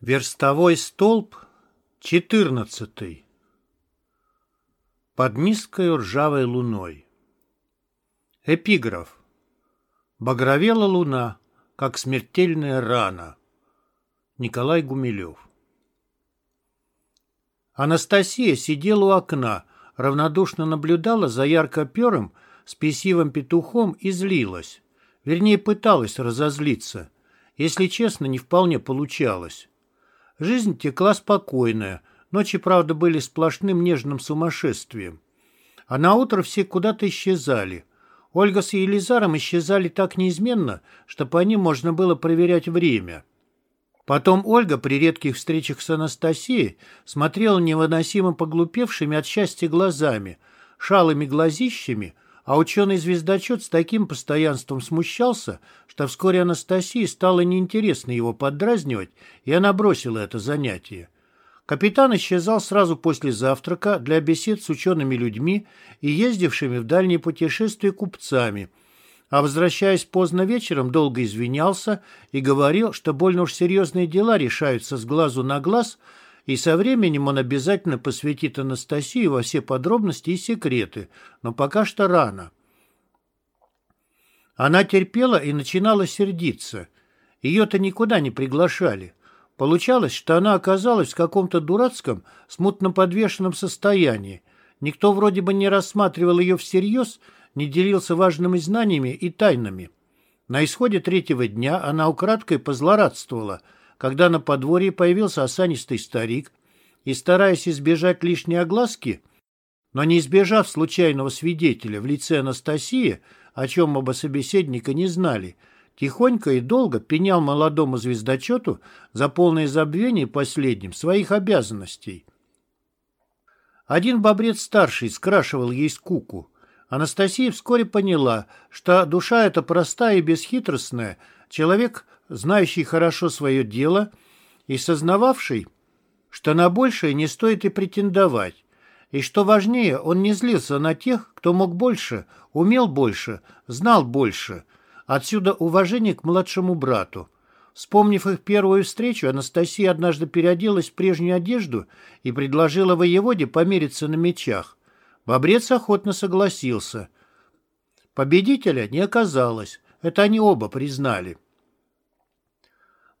Верстовой столб, четырнадцатый. Под низкой ржавой луной. Эпиграф. Багровела луна, как смертельная рана. Николай Гумилев. Анастасия сидела у окна, равнодушно наблюдала за ярко-перым, спесивым петухом и злилась. Вернее, пыталась разозлиться. Если честно, не вполне получалось. Жизнь текла спокойная, ночи, правда, были сплошным нежным сумасшествием. А на утро все куда-то исчезали. Ольга с Елизаром исчезали так неизменно, что по ним можно было проверять время. Потом Ольга при редких встречах с Анастасией смотрела невыносимо поглупевшими от счастья глазами, шалыми глазищами, а ученый-звездочет с таким постоянством смущался, что вскоре Анастасии стало неинтересно его поддразнивать, и она бросила это занятие. Капитан исчезал сразу после завтрака для бесед с учеными людьми и ездившими в дальние путешествия купцами, а возвращаясь поздно вечером, долго извинялся и говорил, что больно уж серьезные дела решаются с глазу на глаз – и со временем он обязательно посвятит Анастасии во все подробности и секреты, но пока что рано. Она терпела и начинала сердиться. Ее-то никуда не приглашали. Получалось, что она оказалась в каком-то дурацком, смутно подвешенном состоянии. Никто вроде бы не рассматривал ее всерьез, не делился важными знаниями и тайнами. На исходе третьего дня она украдкой позлорадствовала – когда на подворье появился осанистый старик и, стараясь избежать лишней огласки, но не избежав случайного свидетеля в лице Анастасии, о чем оба собеседника не знали, тихонько и долго пенял молодому звездочету за полное забвение последним своих обязанностей. Один бобрец-старший скрашивал ей скуку. Анастасия вскоре поняла, что душа эта простая и бесхитростная, человек знающий хорошо свое дело и сознававший, что на большее не стоит и претендовать, и что важнее, он не злился на тех, кто мог больше, умел больше, знал больше. Отсюда уважение к младшему брату. Вспомнив их первую встречу, Анастасия однажды переоделась в прежнюю одежду и предложила воеводе помериться на мечах. Бобрец охотно согласился. Победителя не оказалось, это они оба признали.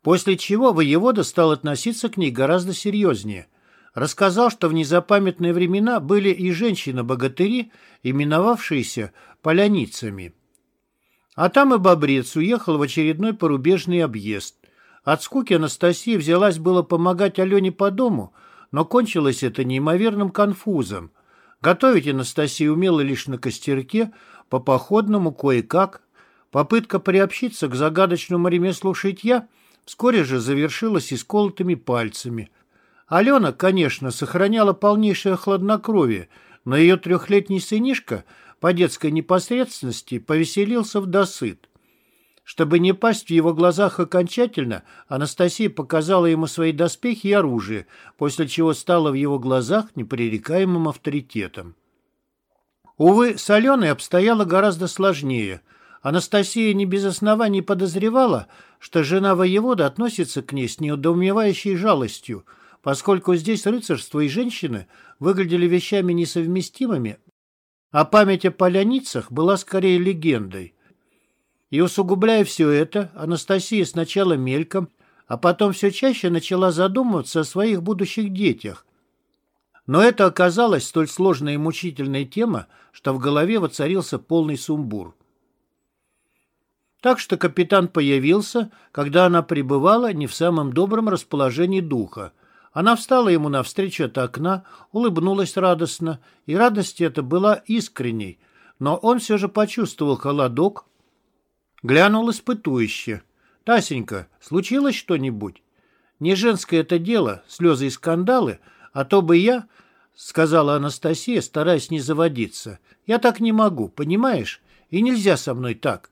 После чего воевода стал относиться к ней гораздо серьезнее. Рассказал, что в незапамятные времена были и женщины-богатыри, именовавшиеся поляницами. А там и Бобрец уехал в очередной порубежный объезд. От скуки Анастасия взялась было помогать Алене по дому, но кончилось это неимоверным конфузом. Готовить Анастасия умела лишь на костерке, по походному кое-как. Попытка приобщиться к загадочному ремеслу шитья вскоре же завершилась исколотыми пальцами. Алена, конечно, сохраняла полнейшее хладнокровие, но ее трехлетний сынишка по детской непосредственности повеселился в досыт. Чтобы не пасть в его глазах окончательно, Анастасия показала ему свои доспехи и оружие, после чего стала в его глазах непререкаемым авторитетом. Увы, с Аленой обстояло гораздо сложнее – Анастасия не без оснований подозревала, что жена воевода относится к ней с неудоумевающей жалостью, поскольку здесь рыцарство и женщины выглядели вещами несовместимыми, а память о поляницах была скорее легендой. И усугубляя все это, Анастасия сначала мельком, а потом все чаще начала задумываться о своих будущих детях. Но это оказалась столь сложная и мучительная тема, что в голове воцарился полный сумбур. Так что капитан появился, когда она пребывала не в самом добром расположении духа. Она встала ему навстречу от окна, улыбнулась радостно, и радость эта была искренней, но он все же почувствовал холодок, глянул испытующе. «Тасенька, случилось что-нибудь? Не женское это дело, слезы и скандалы, а то бы я...» — сказала Анастасия, стараясь не заводиться. «Я так не могу, понимаешь? И нельзя со мной так.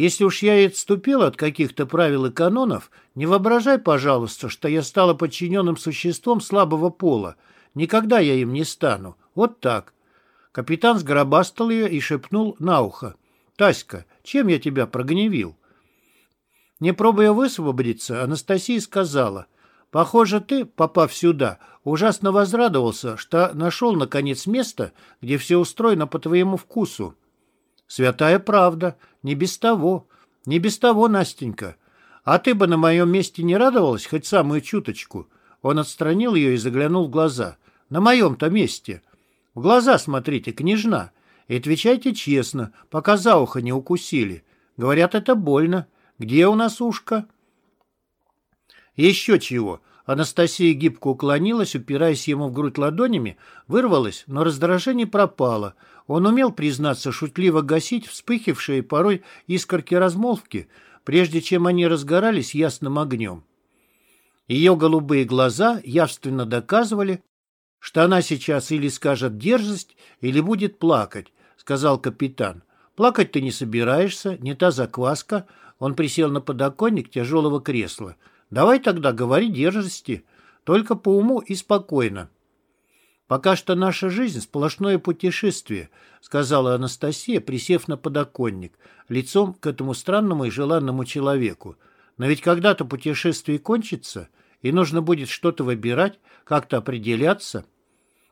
Если уж я и отступил от каких-то правил и канонов, не воображай, пожалуйста, что я стала подчиненным существом слабого пола. Никогда я им не стану. Вот так. Капитан сгробастал ее и шепнул на ухо. «Таська, чем я тебя прогневил?» Не пробуя высвободиться, Анастасия сказала. Похоже, ты, попав сюда, ужасно возрадовался, что нашел, наконец, место, где все устроено по твоему вкусу. Святая правда, не без того, не без того, Настенька. А ты бы на моем месте не радовалась хоть самую чуточку? Он отстранил ее и заглянул в глаза. На моем-то месте. В глаза смотрите, княжна. И отвечайте честно, пока за ухо не укусили. Говорят, это больно. Где у нас ушко? Еще чего. Анастасия гибко уклонилась, упираясь ему в грудь ладонями, вырвалась, но раздражение пропало. Он умел, признаться, шутливо гасить вспыхившие порой искорки размолвки, прежде чем они разгорались ясным огнем. Ее голубые глаза явственно доказывали, что она сейчас или скажет дерзость, или будет плакать, сказал капитан. Плакать ты не собираешься, не та закваска. Он присел на подоконник тяжелого кресла. Давай тогда говори дерзости, только по уму и спокойно. Пока что наша жизнь — сплошное путешествие, сказала Анастасия, присев на подоконник, лицом к этому странному и желанному человеку. Но ведь когда-то путешествие кончится, и нужно будет что-то выбирать, как-то определяться.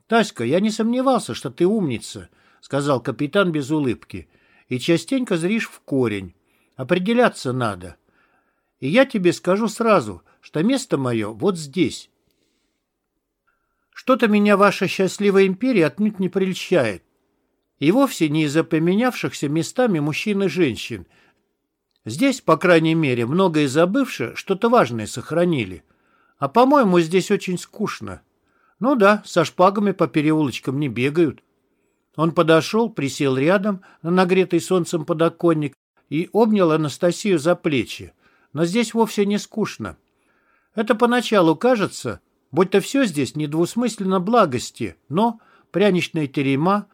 «Таська, я не сомневался, что ты умница», — сказал капитан без улыбки, «и частенько зришь в корень. Определяться надо. И я тебе скажу сразу, что место мое вот здесь. Что-то меня ваша счастливая империя отнюдь не прельщает. И вовсе не из-за поменявшихся местами мужчин и женщин. Здесь, по крайней мере, многое забывшее, что-то важное сохранили. А, по-моему, здесь очень скучно. Ну да, со шпагами по переулочкам не бегают. Он подошел, присел рядом на нагретый солнцем подоконник и обнял Анастасию за плечи но здесь вовсе не скучно. Это поначалу кажется, будто все здесь недвусмысленно благости, но пряничная терема,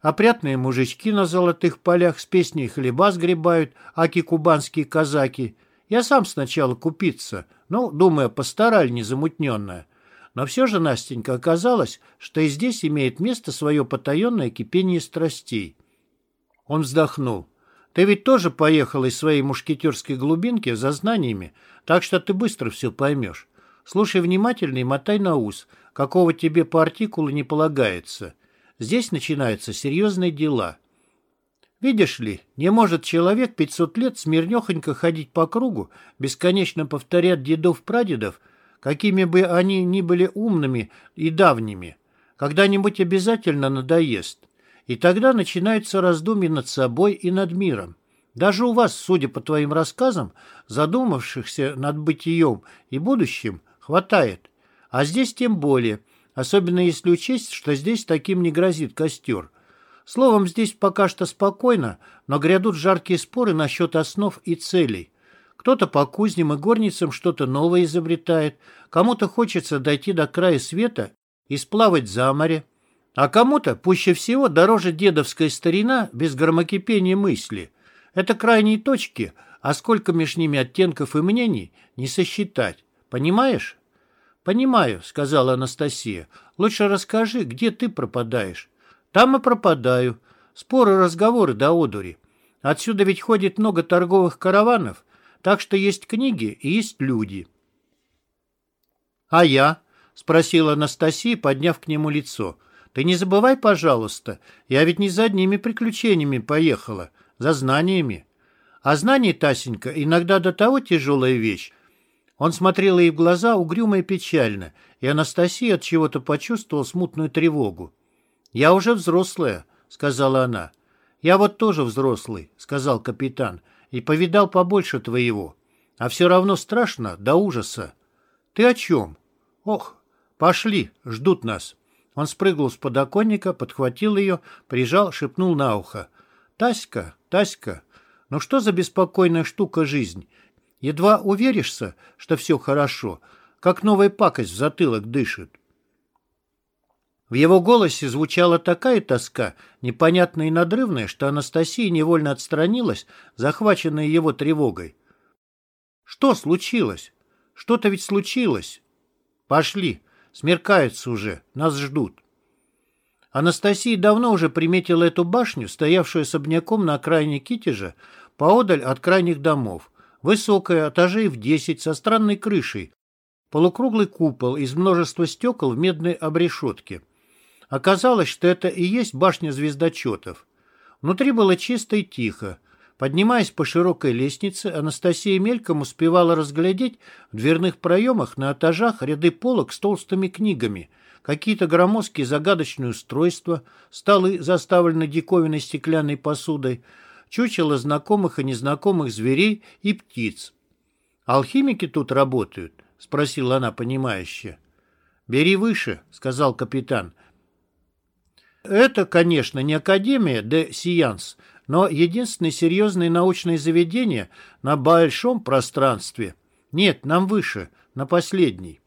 опрятные мужички на золотых полях с песней хлеба сгребают, аки кубанские казаки. Я сам сначала купиться, ну, думая, постараль незамутненная. Но все же, Настенька, оказалось, что и здесь имеет место свое потаенное кипение страстей. Он вздохнул. Ты ведь тоже поехал из своей мушкетерской глубинки за знаниями, так что ты быстро все поймешь. Слушай внимательно и мотай на ус, какого тебе по артикулу не полагается. Здесь начинаются серьезные дела. Видишь ли, не может человек 500 лет смирнехонько ходить по кругу, бесконечно повторять дедов-прадедов, какими бы они ни были умными и давними. Когда-нибудь обязательно надоест. И тогда начинаются раздумья над собой и над миром. Даже у вас, судя по твоим рассказам, задумавшихся над бытием и будущим, хватает. А здесь тем более, особенно если учесть, что здесь таким не грозит костер. Словом, здесь пока что спокойно, но грядут жаркие споры насчет основ и целей. Кто-то по кузням и горницам что-то новое изобретает, кому-то хочется дойти до края света и сплавать за море, а кому-то пуще всего дороже дедовская старина без громокипения мысли. Это крайние точки, а сколько меж ними оттенков и мнений, не сосчитать. Понимаешь? «Понимаю», — сказала Анастасия. «Лучше расскажи, где ты пропадаешь?» «Там и пропадаю. Споры, разговоры до одури. Отсюда ведь ходит много торговых караванов, так что есть книги и есть люди». «А я?» — спросила Анастасия, подняв к нему лицо. Ты не забывай, пожалуйста, я ведь не за одними приключениями поехала, за знаниями. А знание, Тасенька, иногда до того тяжелая вещь. Он смотрел ей в глаза угрюмо и печально, и Анастасия от чего-то почувствовала смутную тревогу. «Я уже взрослая», — сказала она. «Я вот тоже взрослый», — сказал капитан, — «и повидал побольше твоего. А все равно страшно до ужаса». «Ты о чем?» «Ох, пошли, ждут нас». Он спрыгнул с подоконника, подхватил ее, прижал, шепнул на ухо. «Таська, Таська, ну что за беспокойная штука жизнь? Едва уверишься, что все хорошо, как новая пакость в затылок дышит». В его голосе звучала такая тоска, непонятная и надрывная, что Анастасия невольно отстранилась, захваченная его тревогой. «Что случилось? Что-то ведь случилось. Пошли, Смеркается уже, нас ждут. Анастасия давно уже приметила эту башню, стоявшую особняком на окраине Китежа, поодаль от крайних домов. Высокая, этажей в десять, со странной крышей, Полукруглый купол из множества стекол в медной обрешетке. Оказалось, что это и есть башня звездочетов. Внутри было чисто и тихо. Поднимаясь по широкой лестнице, Анастасия мельком успевала разглядеть в дверных проемах на этажах ряды полок с толстыми книгами, какие-то громоздкие загадочные устройства, столы, заставленные диковинной стеклянной посудой, чучело знакомых и незнакомых зверей и птиц. «Алхимики тут работают?» — спросила она, понимающе. «Бери выше», — сказал капитан. «Это, конечно, не Академия де Сиянс, но единственное серьезное научное заведение на большом пространстве. Нет, нам выше, на последний».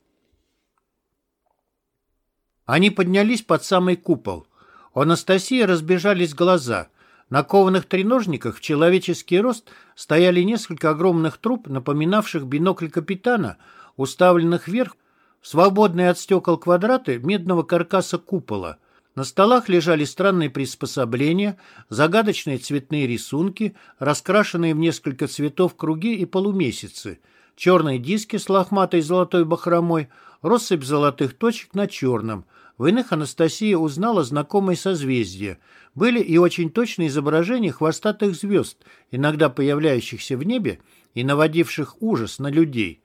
Они поднялись под самый купол. У Анастасии разбежались глаза. На кованых треножниках в человеческий рост стояли несколько огромных труб, напоминавших бинокль капитана, уставленных вверх свободные от стекол квадраты медного каркаса купола. На столах лежали странные приспособления, загадочные цветные рисунки, раскрашенные в несколько цветов круги и полумесяцы, черные диски с лохматой золотой бахромой, россыпь золотых точек на черном – в иных Анастасия узнала знакомые созвездия. Были и очень точные изображения хвостатых звезд, иногда появляющихся в небе и наводивших ужас на людей.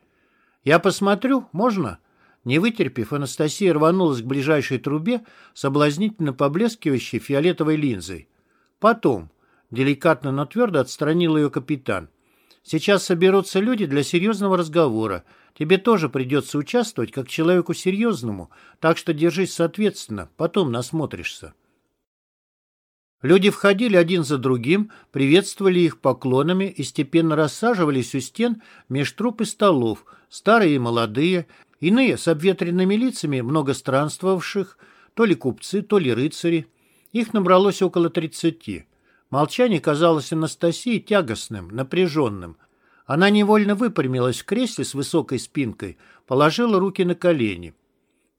«Я посмотрю, можно?» Не вытерпев, Анастасия рванулась к ближайшей трубе, соблазнительно поблескивающей фиолетовой линзой. «Потом», — деликатно, но твердо отстранил ее капитан, «сейчас соберутся люди для серьезного разговора. Тебе тоже придется участвовать как человеку серьезному, так что держись соответственно, потом насмотришься. Люди входили один за другим, приветствовали их поклонами и степенно рассаживались у стен меж труп и столов, старые и молодые, иные с обветренными лицами много странствовавших, то ли купцы, то ли рыцари. Их набралось около тридцати. Молчание казалось Анастасии тягостным, напряженным, она невольно выпрямилась в кресле с высокой спинкой, положила руки на колени.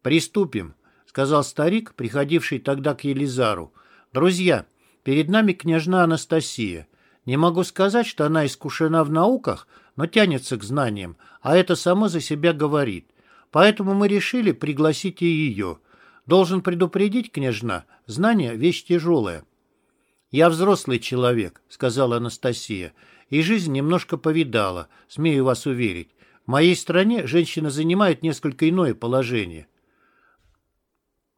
«Приступим», — сказал старик, приходивший тогда к Елизару. «Друзья, перед нами княжна Анастасия. Не могу сказать, что она искушена в науках, но тянется к знаниям, а это само за себя говорит. Поэтому мы решили пригласить и ее. Должен предупредить, княжна, знание — вещь тяжелая». «Я взрослый человек», — сказала Анастасия, — и жизнь немножко повидала, смею вас уверить. В моей стране женщина занимает несколько иное положение.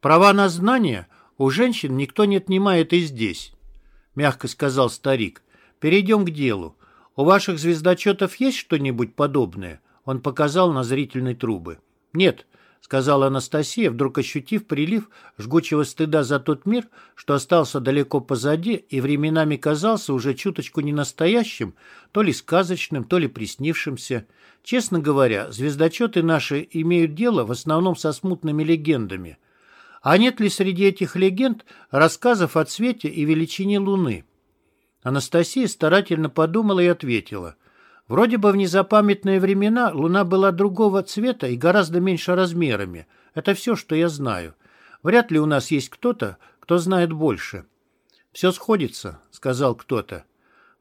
Права на знания у женщин никто не отнимает и здесь, мягко сказал старик. Перейдем к делу. У ваших звездочетов есть что-нибудь подобное? Он показал на зрительные трубы. Нет, — сказала Анастасия, вдруг ощутив прилив жгучего стыда за тот мир, что остался далеко позади и временами казался уже чуточку не настоящим, то ли сказочным, то ли приснившимся. Честно говоря, звездочеты наши имеют дело в основном со смутными легендами. А нет ли среди этих легенд рассказов о цвете и величине Луны? Анастасия старательно подумала и ответила — Вроде бы в незапамятные времена луна была другого цвета и гораздо меньше размерами. Это все, что я знаю. Вряд ли у нас есть кто-то, кто знает больше. «Все сходится», — сказал кто-то.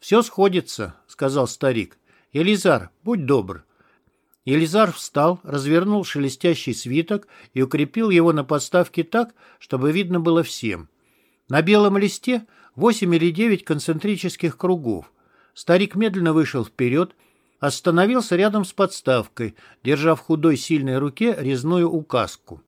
«Все сходится», — сказал старик. «Елизар, будь добр». Елизар встал, развернул шелестящий свиток и укрепил его на подставке так, чтобы видно было всем. На белом листе восемь или девять концентрических кругов — Старик медленно вышел вперед, остановился рядом с подставкой, держа в худой сильной руке резную указку.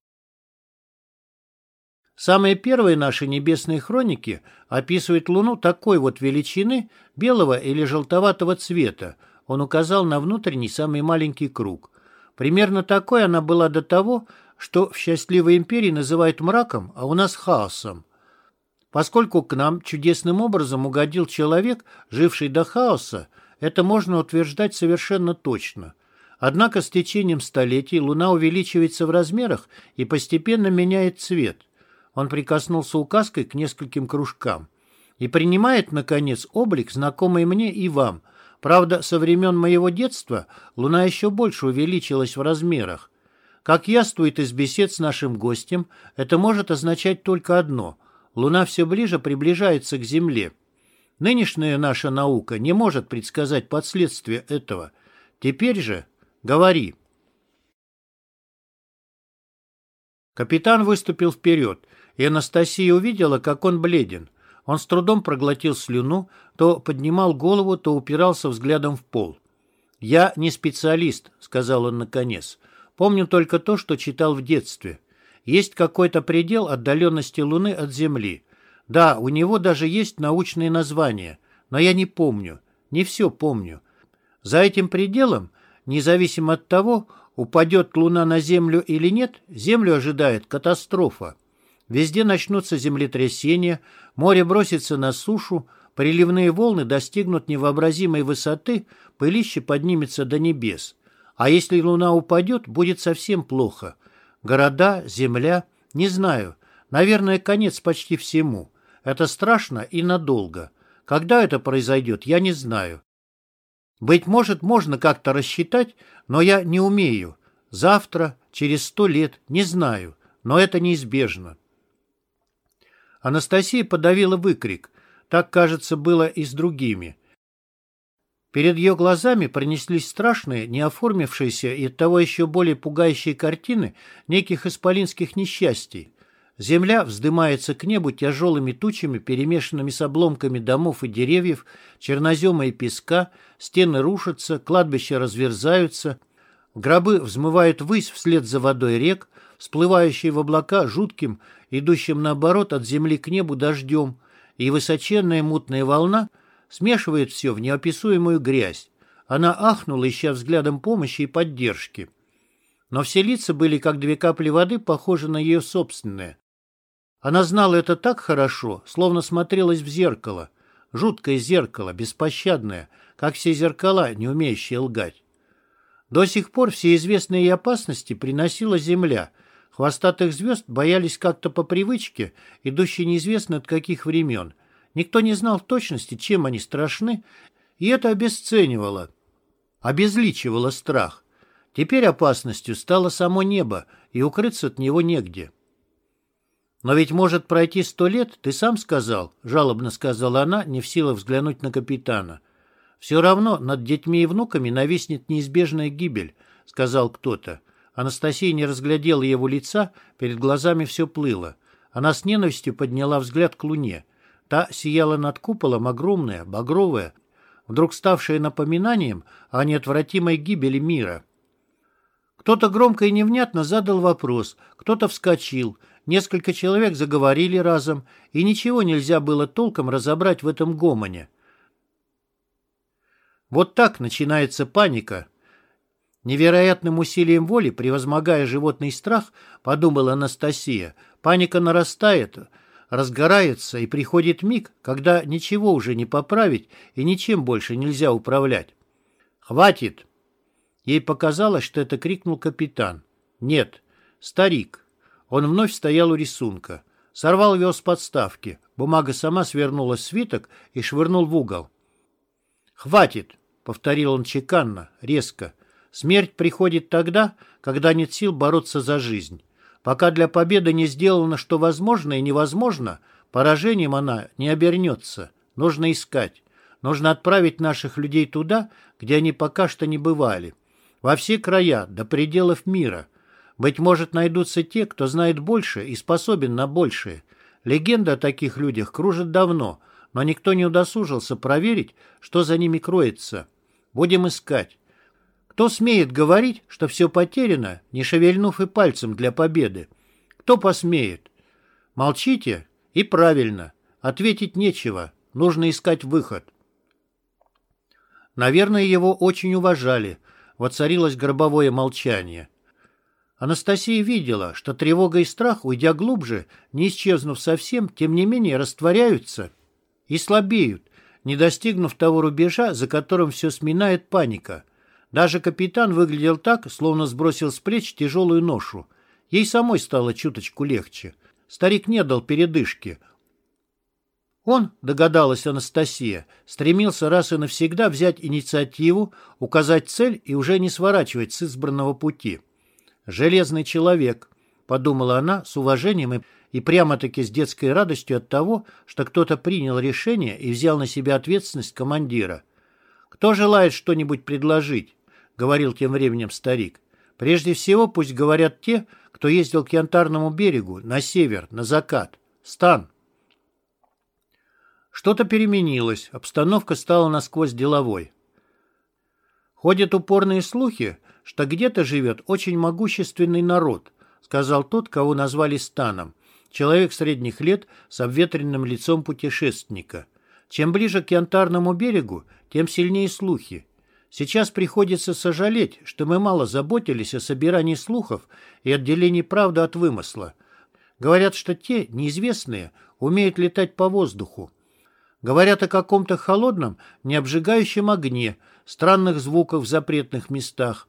Самые первые наши небесные хроники описывают Луну такой вот величины, белого или желтоватого цвета. Он указал на внутренний самый маленький круг. Примерно такой она была до того, что в счастливой империи называют мраком, а у нас хаосом. Поскольку к нам чудесным образом угодил человек, живший до хаоса, это можно утверждать совершенно точно. Однако с течением столетий Луна увеличивается в размерах и постепенно меняет цвет. Он прикоснулся указкой к нескольким кружкам. И принимает, наконец, облик, знакомый мне и вам. Правда, со времен моего детства Луна еще больше увеличилась в размерах. Как яствует из бесед с нашим гостем, это может означать только одно – Луна все ближе приближается к Земле. Нынешняя наша наука не может предсказать последствия этого. Теперь же говори. Капитан выступил вперед, и Анастасия увидела, как он бледен. Он с трудом проглотил слюну, то поднимал голову, то упирался взглядом в пол. «Я не специалист», — сказал он наконец. «Помню только то, что читал в детстве. Есть какой-то предел отдаленности Луны от Земли. Да, у него даже есть научные названия, но я не помню, не все помню. За этим пределом, независимо от того, упадет Луна на Землю или нет, Землю ожидает катастрофа. Везде начнутся землетрясения, море бросится на сушу, приливные волны достигнут невообразимой высоты, пылище поднимется до небес. А если Луна упадет, будет совсем плохо. Города, земля, не знаю. Наверное, конец почти всему. Это страшно и надолго. Когда это произойдет, я не знаю. Быть может, можно как-то рассчитать, но я не умею. Завтра, через сто лет, не знаю, но это неизбежно. Анастасия подавила выкрик. Так, кажется, было и с другими. Перед ее глазами пронеслись страшные, не оформившиеся и оттого еще более пугающие картины неких исполинских несчастий. Земля вздымается к небу тяжелыми тучами, перемешанными с обломками домов и деревьев, чернозема и песка, стены рушатся, кладбища разверзаются, гробы взмывают ввысь вслед за водой рек, всплывающие в облака жутким, идущим наоборот от земли к небу дождем, и высоченная мутная волна смешивает все в неописуемую грязь. Она ахнула, ища взглядом помощи и поддержки. Но все лица были, как две капли воды, похожи на ее собственные. Она знала это так хорошо, словно смотрелась в зеркало. Жуткое зеркало, беспощадное, как все зеркала, не умеющие лгать. До сих пор все известные опасности приносила Земля, Хвостатых звезд боялись как-то по привычке, идущей неизвестно от каких времен. Никто не знал в точности, чем они страшны, и это обесценивало, обезличивало страх. Теперь опасностью стало само небо, и укрыться от него негде. «Но ведь может пройти сто лет, ты сам сказал», — жалобно сказала она, не в силах взглянуть на капитана. «Все равно над детьми и внуками нависнет неизбежная гибель», — сказал кто-то. Анастасия не разглядела его лица, перед глазами все плыло. Она с ненавистью подняла взгляд к луне. Та сияла над куполом, огромная, багровая, вдруг ставшая напоминанием о неотвратимой гибели мира. Кто-то громко и невнятно задал вопрос, кто-то вскочил, несколько человек заговорили разом, и ничего нельзя было толком разобрать в этом гомоне. Вот так начинается паника, Невероятным усилием воли, превозмогая животный страх, подумала Анастасия, паника нарастает, разгорается, и приходит миг, когда ничего уже не поправить и ничем больше нельзя управлять. «Хватит!» Ей показалось, что это крикнул капитан. «Нет, старик». Он вновь стоял у рисунка. Сорвал его с подставки. Бумага сама свернулась в свиток и швырнул в угол. «Хватит!» — повторил он чеканно, резко. Смерть приходит тогда, когда нет сил бороться за жизнь. Пока для победы не сделано, что возможно и невозможно, поражением она не обернется. Нужно искать. Нужно отправить наших людей туда, где они пока что не бывали. Во все края, до пределов мира. Быть может, найдутся те, кто знает больше и способен на большее. Легенда о таких людях кружит давно, но никто не удосужился проверить, что за ними кроется. Будем искать. Кто смеет говорить, что все потеряно, не шевельнув и пальцем для победы? Кто посмеет? Молчите? И правильно. Ответить нечего. Нужно искать выход. Наверное, его очень уважали. Воцарилось гробовое молчание. Анастасия видела, что тревога и страх, уйдя глубже, не исчезнув совсем, тем не менее растворяются и слабеют, не достигнув того рубежа, за которым все сминает паника. Даже капитан выглядел так, словно сбросил с плеч тяжелую ношу. Ей самой стало чуточку легче. Старик не дал передышки. Он, догадалась Анастасия, стремился раз и навсегда взять инициативу, указать цель и уже не сворачивать с избранного пути. «Железный человек», — подумала она с уважением и, и прямо-таки с детской радостью от того, что кто-то принял решение и взял на себя ответственность командира. «Кто желает что-нибудь предложить?» Говорил тем временем старик. Прежде всего пусть говорят те, кто ездил к Янтарному берегу, на север, на закат. Стан. Что-то переменилось, обстановка стала насквозь деловой. Ходят упорные слухи, что где-то живет очень могущественный народ, сказал тот, кого назвали Станом, человек средних лет с обветренным лицом путешественника. Чем ближе к Янтарному берегу, тем сильнее слухи. Сейчас приходится сожалеть, что мы мало заботились о собирании слухов и отделении правды от вымысла. Говорят, что те, неизвестные, умеют летать по воздуху. Говорят о каком-то холодном, необжигающем огне, странных звуках в запретных местах.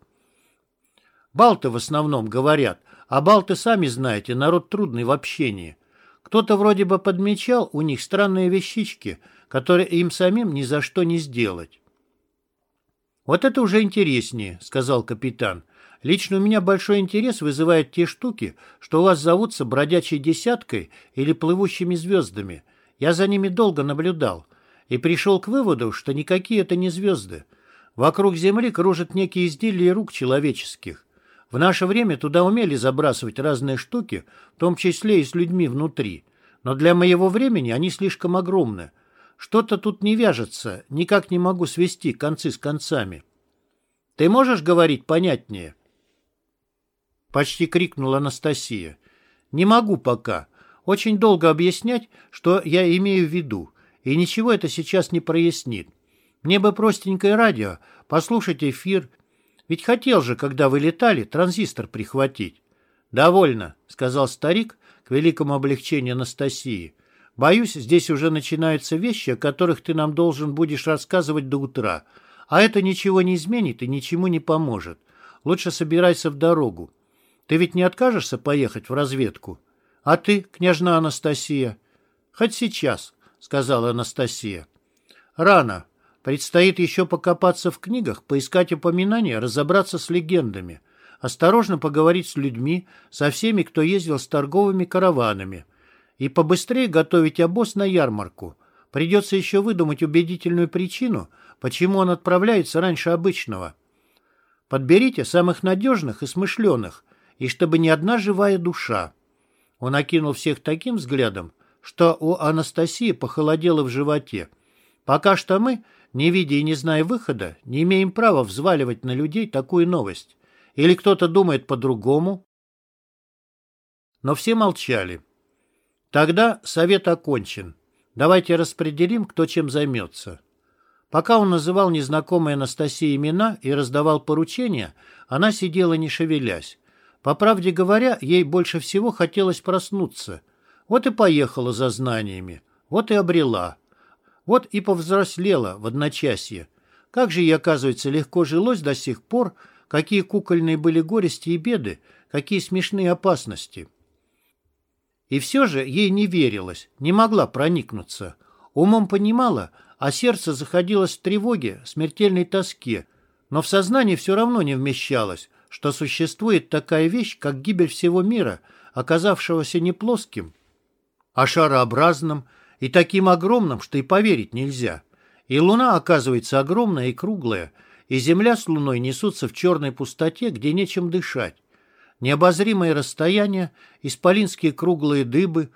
Балты в основном говорят, а балты, сами знаете, народ трудный в общении. Кто-то вроде бы подмечал у них странные вещички, которые им самим ни за что не сделать. «Вот это уже интереснее», — сказал капитан. «Лично у меня большой интерес вызывают те штуки, что у вас зовутся бродячей десяткой или плывущими звездами. Я за ними долго наблюдал и пришел к выводу, что никакие это не звезды. Вокруг Земли кружат некие изделия рук человеческих. В наше время туда умели забрасывать разные штуки, в том числе и с людьми внутри. Но для моего времени они слишком огромны. Что-то тут не вяжется, никак не могу свести концы с концами. Ты можешь говорить понятнее? Почти крикнула Анастасия. Не могу пока. Очень долго объяснять, что я имею в виду, и ничего это сейчас не прояснит. Мне бы простенькое радио, послушать эфир. Ведь хотел же, когда вы летали, транзистор прихватить. «Довольно», — сказал старик к великому облегчению Анастасии. Боюсь, здесь уже начинаются вещи, о которых ты нам должен будешь рассказывать до утра. А это ничего не изменит и ничему не поможет. Лучше собирайся в дорогу. Ты ведь не откажешься поехать в разведку? А ты, княжна Анастасия? Хоть сейчас, сказала Анастасия. Рано. Предстоит еще покопаться в книгах, поискать упоминания, разобраться с легендами. Осторожно поговорить с людьми, со всеми, кто ездил с торговыми караванами. И побыстрее готовить обоз на ярмарку. Придется еще выдумать убедительную причину, почему он отправляется раньше обычного. Подберите самых надежных и смышленых, и чтобы ни одна живая душа. Он окинул всех таким взглядом, что у Анастасии похолодело в животе. Пока что мы, не видя и не зная выхода, не имеем права взваливать на людей такую новость. Или кто-то думает по-другому? Но все молчали. Тогда совет окончен. Давайте распределим, кто чем займется. Пока он называл незнакомые Анастасии имена и раздавал поручения, она сидела не шевелясь. По правде говоря, ей больше всего хотелось проснуться. Вот и поехала за знаниями, вот и обрела. Вот и повзрослела в одночасье. Как же ей, оказывается, легко жилось до сих пор, какие кукольные были горести и беды, какие смешные опасности. И все же ей не верилось, не могла проникнуться. Умом понимала, а сердце заходилось в тревоге, смертельной тоске, но в сознании все равно не вмещалось, что существует такая вещь, как гибель всего мира, оказавшегося не плоским, а шарообразным и таким огромным, что и поверить нельзя. И луна оказывается огромная и круглая, и земля с луной несутся в черной пустоте, где нечем дышать. Необозримые расстояния, исполинские круглые дыбы,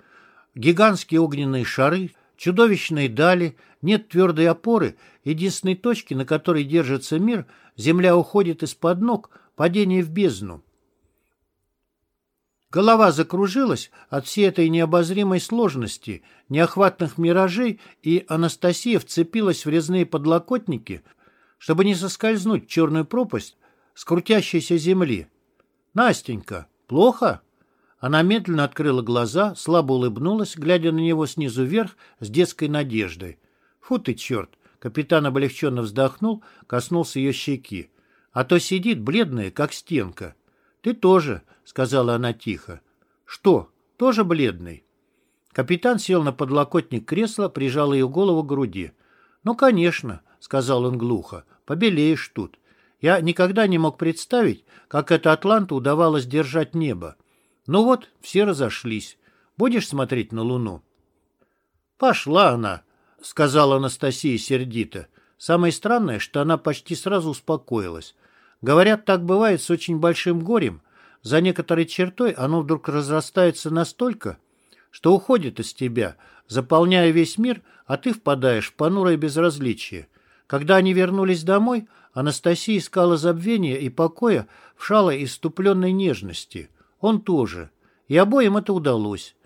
гигантские огненные шары, чудовищные дали, нет твердой опоры, единственной точки, на которой держится мир, земля уходит из-под ног, падение в бездну. Голова закружилась от всей этой необозримой сложности, неохватных миражей, и Анастасия вцепилась в резные подлокотники, чтобы не соскользнуть в черную пропасть с крутящейся земли. «Настенька, плохо?» Она медленно открыла глаза, слабо улыбнулась, глядя на него снизу вверх с детской надеждой. «Фу ты, черт!» Капитан облегченно вздохнул, коснулся ее щеки. «А то сидит бледная, как стенка». «Ты тоже», — сказала она тихо. «Что, тоже бледный?» Капитан сел на подлокотник кресла, прижал ее голову к груди. «Ну, конечно», — сказал он глухо, — «побелеешь тут. Я никогда не мог представить, как это Атланту удавалось держать небо. Ну вот, все разошлись. Будешь смотреть на Луну? Пошла она, сказала Анастасия сердито. Самое странное, что она почти сразу успокоилась. Говорят, так бывает с очень большим горем. За некоторой чертой оно вдруг разрастается настолько, что уходит из тебя, заполняя весь мир, а ты впадаешь в понурое безразличие. Когда они вернулись домой, Анастасия искала забвения и покоя в шалой иступленной нежности. Он тоже. И обоим это удалось.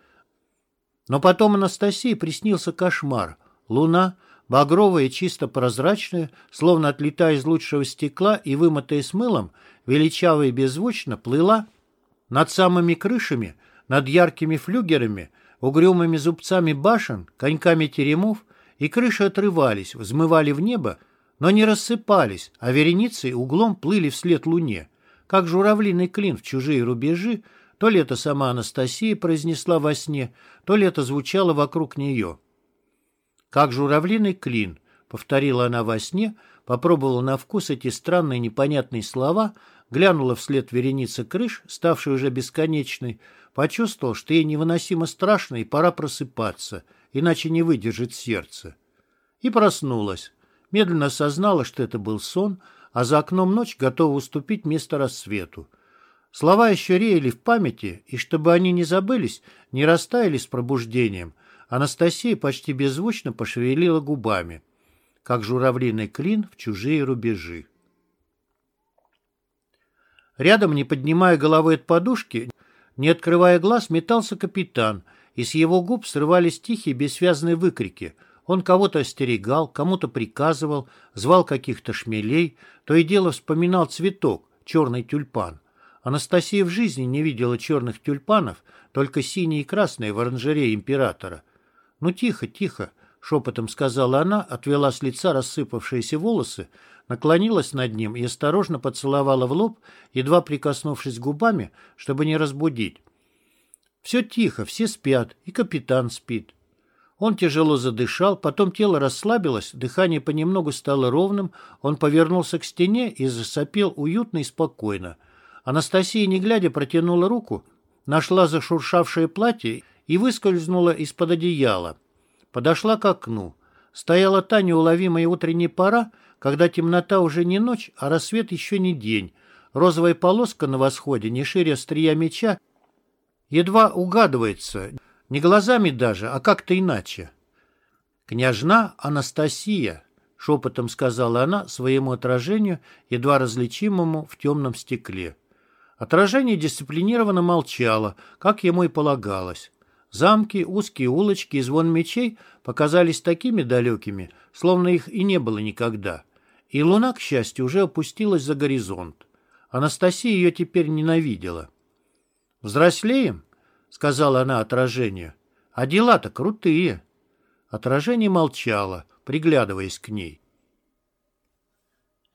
Но потом Анастасии приснился кошмар. Луна, багровая и чисто прозрачная, словно отлетая из лучшего стекла и вымытая с мылом, величаво и беззвучно плыла над самыми крышами, над яркими флюгерами, угрюмыми зубцами башен, коньками теремов, и крыши отрывались, взмывали в небо, но не рассыпались, а вереницей углом плыли вслед луне, как журавлиный клин в чужие рубежи, то ли это сама Анастасия произнесла во сне, то ли это звучало вокруг нее. «Как журавлиный клин», — повторила она во сне, попробовала на вкус эти странные непонятные слова, глянула вслед вереницы крыш, ставшей уже бесконечной, почувствовал, что ей невыносимо страшно и пора просыпаться, иначе не выдержит сердце. И проснулась. Медленно осознала, что это был сон, а за окном ночь готова уступить место рассвету. Слова еще реяли в памяти, и чтобы они не забылись, не растаяли с пробуждением, Анастасия почти беззвучно пошевелила губами, как журавлиный клин в чужие рубежи. Рядом, не поднимая головы от подушки, не открывая глаз, метался капитан, и с его губ срывались тихие бессвязные выкрики. Он кого-то остерегал, кому-то приказывал, звал каких-то шмелей, то и дело вспоминал цветок, черный тюльпан. Анастасия в жизни не видела черных тюльпанов, только синие и красные в оранжерее императора. «Ну тихо, тихо», — шепотом сказала она, отвела с лица рассыпавшиеся волосы, наклонилась над ним и осторожно поцеловала в лоб, едва прикоснувшись губами, чтобы не разбудить. Все тихо, все спят, и капитан спит. Он тяжело задышал, потом тело расслабилось, дыхание понемногу стало ровным, он повернулся к стене и засопел уютно и спокойно — Анастасия, не глядя, протянула руку, нашла зашуршавшее платье и выскользнула из-под одеяла. Подошла к окну. Стояла та неуловимая утренняя пора, когда темнота уже не ночь, а рассвет еще не день. Розовая полоска на восходе, не шире острия меча, едва угадывается, не глазами даже, а как-то иначе. «Княжна Анастасия», — шепотом сказала она своему отражению, едва различимому в темном стекле. Отражение дисциплинированно молчало, как ему и полагалось. Замки, узкие улочки и звон мечей показались такими далекими, словно их и не было никогда. И луна, к счастью, уже опустилась за горизонт. Анастасия ее теперь ненавидела. «Взрослеем?» — сказала она отражению. «А дела-то крутые». Отражение молчало, приглядываясь к ней.